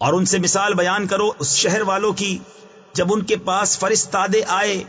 اور ان سے مثال بیان کرو، اس شہر والوں کی، جب ان کے پاس فرستادے آئے